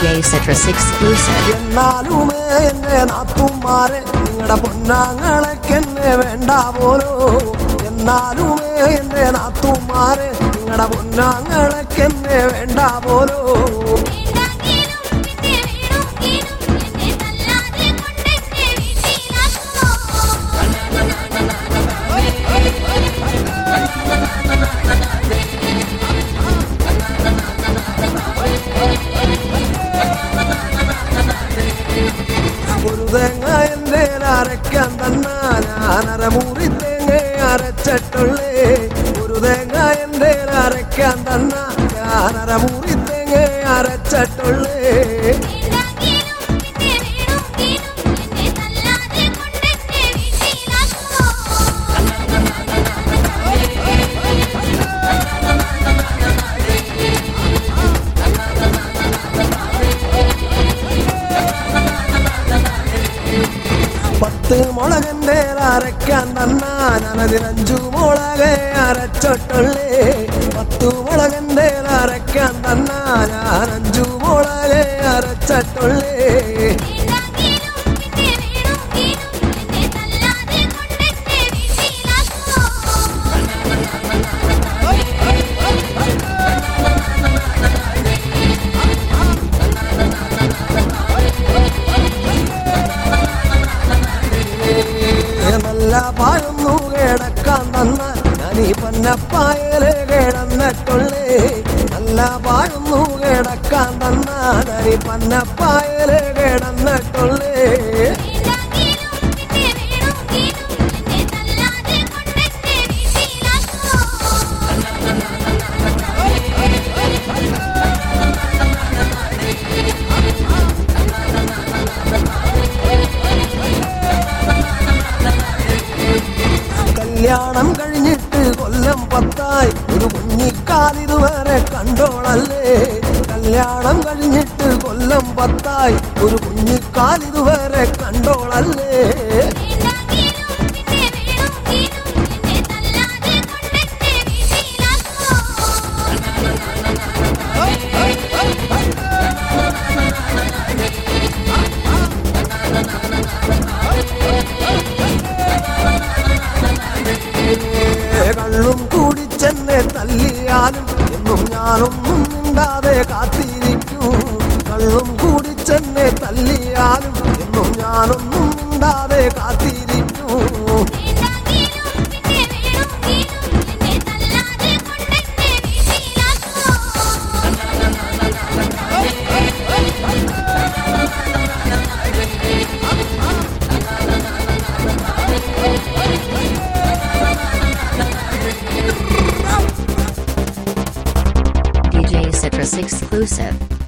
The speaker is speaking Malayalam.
DJ Citrus exclusive. എന്നാലും എന്നെ നാത്തുമാരെ നിങ്ങളുടെ പൊന്നാങ്ങളൊക്കെന്നെ വേണ്ട പോലോ നാത്തുമാരെ നിങ്ങളുടെ പോലോ அரச்சட்டொள்ளு പത്ത് മുളകന്റെ അരയ്ക്കാൻ തന്നാ ഞാനതിനഞ്ചു മുളകെ അരച്ചിട്ടുള്ളേ. പത്തു മുളകന്റെ അരയ്ക്കാൻ തന്നാ ഞാൻ അഞ്ചു മുളകെ അരച്ചിട്ടുള്ളേ. പന്നപ്പായലെ കിടന്നിട്ടുള്ളേ നല്ല പായൊന്നു കിടക്കാൻ തന്ന ഞാനീ പന്നപ്പായലെ കിടന്നിട്ടുള്ളേ കല്യാണം കഴിഞ്ഞിട്ട് കൊല്ലം പത്തായി. ഒരു കുഞ്ഞിക്കാലിതുവരെ കണ്ടോളല്ലേ? കല്യാണം കഴിഞ്ഞിട്ട് കൊല്ലം പത്തായി. ഒരു കുഞ്ഞിക്കാലിതുവരെ കണ്ടോളല്ലേ? കള്ളും കൂടിച്ചെന്നെ തല്ലിയാലും എന്നും ഞാനൊന്നും മിണ്ടാതെ കാത്തിരിക്കൂ. കള്ളും കൂടിച്ചെന്നെ തല്ലിയാലും എന്നും ഞാനൊന്നും മിണ്ടാതെ കാത്തിരിക്കും. Exclusive.